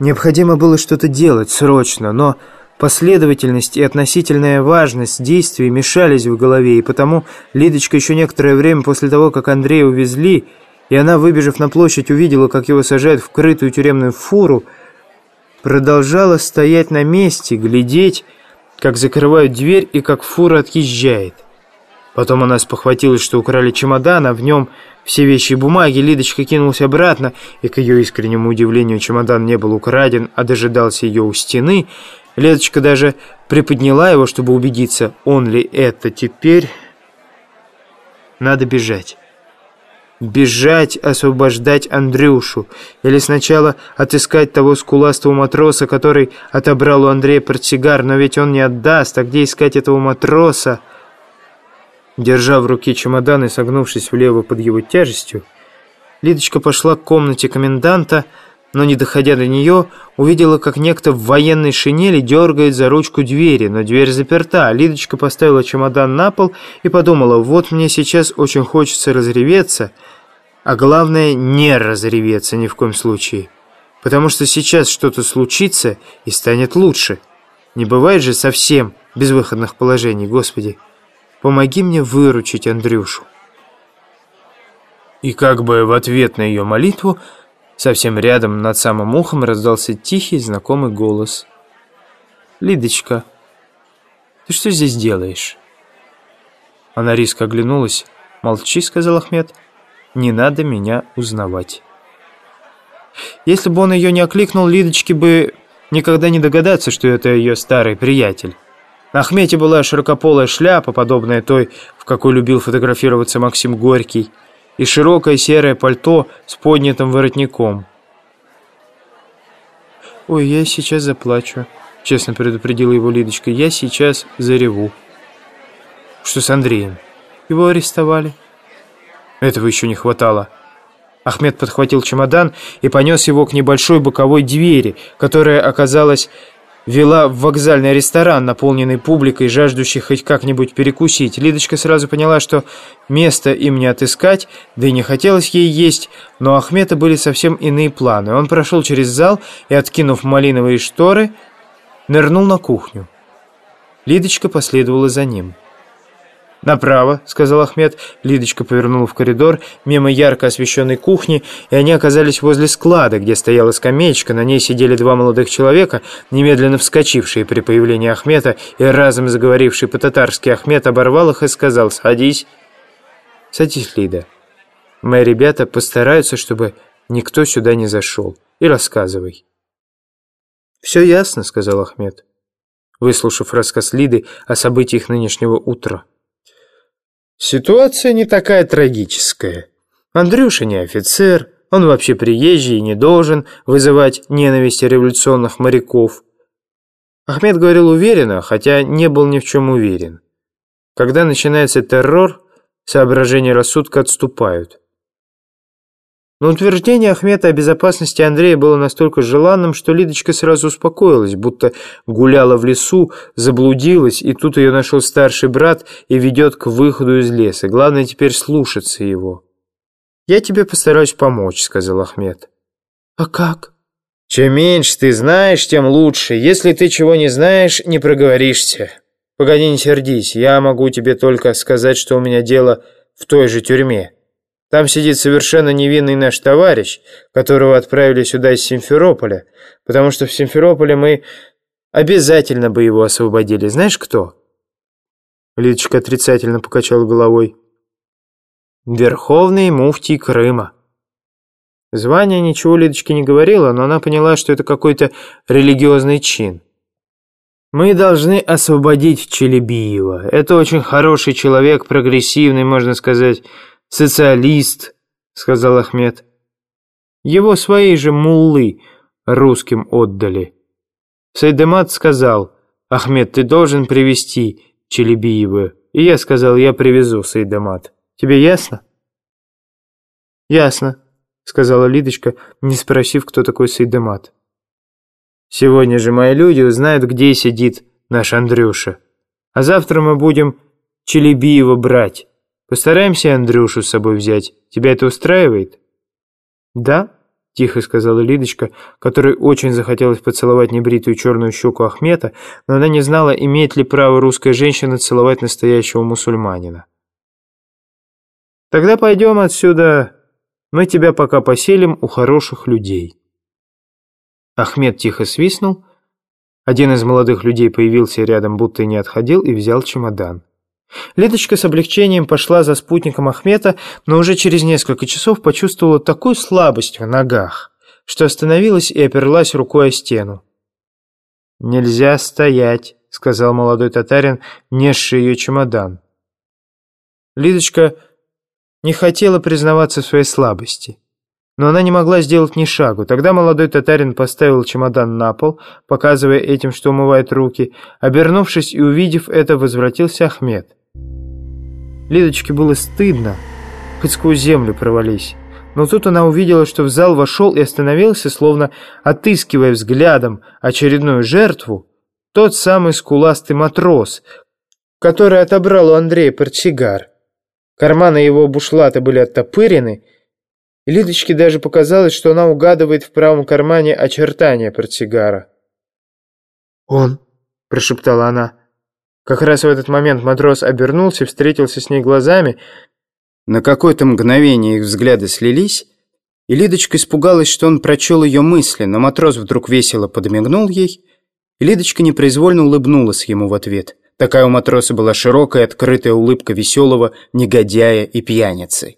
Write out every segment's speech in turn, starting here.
Необходимо было что-то делать срочно, но последовательность и относительная важность действий мешались в голове, и потому Лидочка еще некоторое время после того, как Андрея увезли, и она, выбежав на площадь, увидела, как его сажают в крытую тюремную фуру, продолжала стоять на месте, глядеть, как закрывают дверь и как фура отъезжает. Потом она спохватилась, что украли чемодан, а в нем все вещи и бумаги. Лидочка кинулась обратно, и к ее искреннему удивлению чемодан не был украден, а дожидался ее у стены. Лидочка даже приподняла его, чтобы убедиться, он ли это теперь. Надо бежать. Бежать, освобождать Андрюшу. Или сначала отыскать того скуластого матроса, который отобрал у Андрея портсигар, но ведь он не отдаст. А где искать этого матроса? Держа в руке чемодан и согнувшись влево под его тяжестью, Лидочка пошла к комнате коменданта, но, не доходя до нее, увидела, как некто в военной шинели дергает за ручку двери, но дверь заперта. Лидочка поставила чемодан на пол и подумала, вот мне сейчас очень хочется разреветься, а главное, не разреветься ни в коем случае, потому что сейчас что-то случится и станет лучше. Не бывает же совсем безвыходных положений, Господи. Помоги мне выручить Андрюшу». И как бы в ответ на ее молитву, совсем рядом над самым ухом раздался тихий знакомый голос. «Лидочка, ты что здесь делаешь?» Она резко оглянулась. «Молчи», — сказал Ахмед. «Не надо меня узнавать». Если бы он ее не окликнул, Лидочке бы никогда не догадаться, что это ее старый приятель. На Ахмете была широкополая шляпа, подобная той, в какой любил фотографироваться Максим Горький, и широкое серое пальто с поднятым воротником. «Ой, я сейчас заплачу», — честно предупредила его Лидочка. «Я сейчас зареву». «Что с Андреем?» «Его арестовали». Этого еще не хватало. Ахмед подхватил чемодан и понес его к небольшой боковой двери, которая оказалась вела в вокзальный ресторан, наполненный публикой, жаждущей хоть как-нибудь перекусить. Лидочка сразу поняла, что места им не отыскать, да и не хотелось ей есть, но у Ахмета были совсем иные планы. Он прошел через зал и, откинув малиновые шторы, нырнул на кухню. Лидочка последовала за ним. «Направо», — сказал Ахмед. Лидочка повернула в коридор, мимо ярко освещенной кухни, и они оказались возле склада, где стояла скамеечка. На ней сидели два молодых человека, немедленно вскочившие при появлении Ахмета, и разом заговоривший по-татарски Ахмед оборвал их и сказал «Садись». «Садись, Лида. Мои ребята постараются, чтобы никто сюда не зашел. И рассказывай». «Все ясно», — сказал Ахмед, выслушав рассказ Лиды о событиях нынешнего утра. Ситуация не такая трагическая. Андрюша не офицер, он вообще приезжий и не должен вызывать ненависть революционных моряков. Ахмед говорил уверенно, хотя не был ни в чем уверен. Когда начинается террор, соображения рассудка отступают. Но утверждение Ахмета о безопасности Андрея было настолько желанным, что Лидочка сразу успокоилась, будто гуляла в лесу, заблудилась, и тут ее нашел старший брат и ведет к выходу из леса. Главное теперь слушаться его. «Я тебе постараюсь помочь», — сказал Ахмед. «А как?» «Чем меньше ты знаешь, тем лучше. Если ты чего не знаешь, не проговоришься. Погоди, не сердись. Я могу тебе только сказать, что у меня дело в той же тюрьме». Там сидит совершенно невинный наш товарищ, которого отправили сюда из Симферополя, потому что в Симферополе мы обязательно бы его освободили. Знаешь кто?» Лидочка отрицательно покачала головой. «Верховный муфтий Крыма». Звание ничего Лидочке не говорило, но она поняла, что это какой-то религиозный чин. «Мы должны освободить Челебиева. Это очень хороший человек, прогрессивный, можно сказать, социалист», — сказал Ахмед. «Его свои же муллы русским отдали». Сайдемат сказал, «Ахмед, ты должен привести Челебиева». И я сказал, «Я привезу, Сайдемат». Тебе ясно?» «Ясно», — сказала Лидочка, не спросив, кто такой Сайдемат. «Сегодня же мои люди узнают, где сидит наш Андрюша. А завтра мы будем Челебиева брать». Постараемся Андрюшу с собой взять. Тебя это устраивает?» «Да», — тихо сказала Лидочка, которой очень захотелось поцеловать небритую черную щеку Ахмета, но она не знала, имеет ли право русская женщина целовать настоящего мусульманина. «Тогда пойдем отсюда. Мы тебя пока поселим у хороших людей». Ахмед тихо свистнул. Один из молодых людей появился рядом, будто не отходил, и взял чемодан. Лидочка с облегчением пошла за спутником Ахмета, но уже через несколько часов почувствовала такую слабость в ногах, что остановилась и оперлась рукой о стену. «Нельзя стоять», — сказал молодой татарин, несший ее чемодан. Лидочка не хотела признаваться в своей слабости. Но она не могла сделать ни шагу. Тогда молодой татарин поставил чемодан на пол, показывая этим, что умывает руки. Обернувшись и увидев это, возвратился Ахмед. Лидочке было стыдно, хоть сквозь землю провались. Но тут она увидела, что в зал вошел и остановился, словно отыскивая взглядом очередную жертву, тот самый скуластый матрос, который отобрал у Андрея портсигар. Карманы его бушлата были оттопырены, и Лидочке даже показалось, что она угадывает в правом кармане очертания портсигара. «Он», — прошептала она, — как раз в этот момент матрос обернулся, встретился с ней глазами. На какое-то мгновение их взгляды слились, и Лидочка испугалась, что он прочел ее мысли, но матрос вдруг весело подмигнул ей, и Лидочка непроизвольно улыбнулась ему в ответ. Такая у матроса была широкая, открытая улыбка веселого негодяя и пьяницы.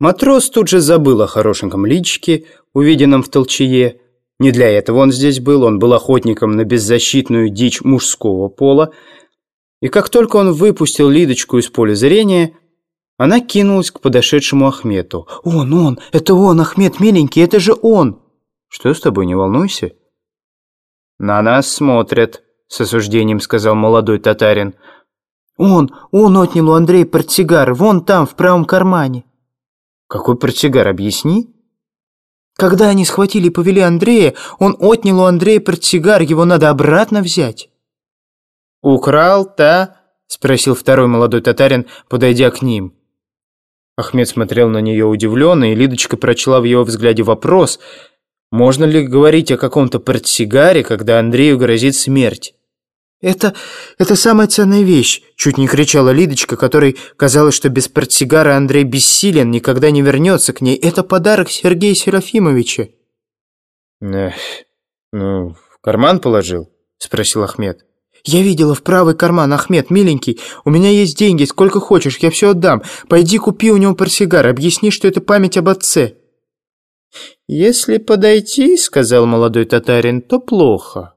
Матрос тут же забыл о хорошеньком личике, увиденном в толчее. Не для этого он здесь был, он был охотником на беззащитную дичь мужского пола, и как только он выпустил Лидочку из поля зрения, она кинулась к подошедшему Ахмету. «Он, он, это он, Ахмед миленький, это же он!» «Что с тобой, не волнуйся?» «На нас смотрят», — с осуждением сказал молодой татарин. «Он, он отнял у Андрея портсигар, вон там, в правом кармане». «Какой портсигар, объясни?» «Когда они схватили и повели Андрея, он отнял у Андрея портсигар, его надо обратно взять». «Украл-то?» — спросил второй молодой татарин, подойдя к ним. Ахмед смотрел на нее удивленно, и Лидочка прочла в его взгляде вопрос, можно ли говорить о каком-то портсигаре, когда Андрею грозит смерть. «Это... это самая ценная вещь!» — чуть не кричала Лидочка, которой казалось, что без портсигара Андрей бессилен, никогда не вернется к ней. «Это подарок Сергея Серафимовича!» «Эх, ну, в карман положил?» — спросил Ахмед. «Я видела в правый карман, Ахмед, миленький. У меня есть деньги, сколько хочешь, я все отдам. Пойди купи у него портсигар, объясни, что это память об отце». «Если подойти, — сказал молодой татарин, — то плохо.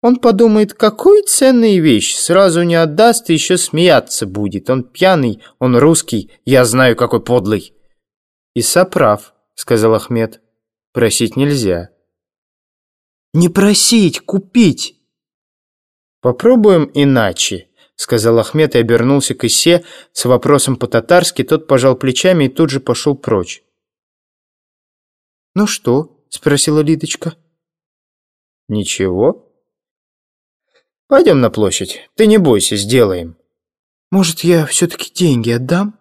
Он подумает, какой ценная вещь, сразу не отдаст и еще смеяться будет. Он пьяный, он русский, я знаю, какой подлый». «Иса прав», — сказал Ахмед. «Просить нельзя». «Не просить, купить!» «Попробуем иначе», — сказал Ахмед и обернулся к Исе с вопросом по-татарски. Тот пожал плечами и тут же пошел прочь. «Ну что?» — спросила Лидочка. «Ничего. Пойдем на площадь. Ты не бойся, сделаем». «Может, я все-таки деньги отдам?»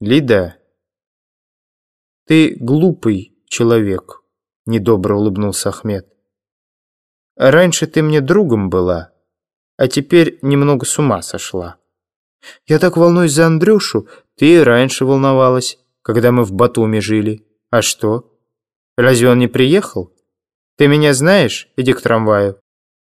«Лида, ты глупый человек», — недобро улыбнулся Ахмед. Раньше ты мне другом была, а теперь немного с ума сошла. Я так волнуюсь за Андрюшу, ты и раньше волновалась, когда мы в Батуми жили. А что? Разве он не приехал? Ты меня знаешь? Иди к трамваю.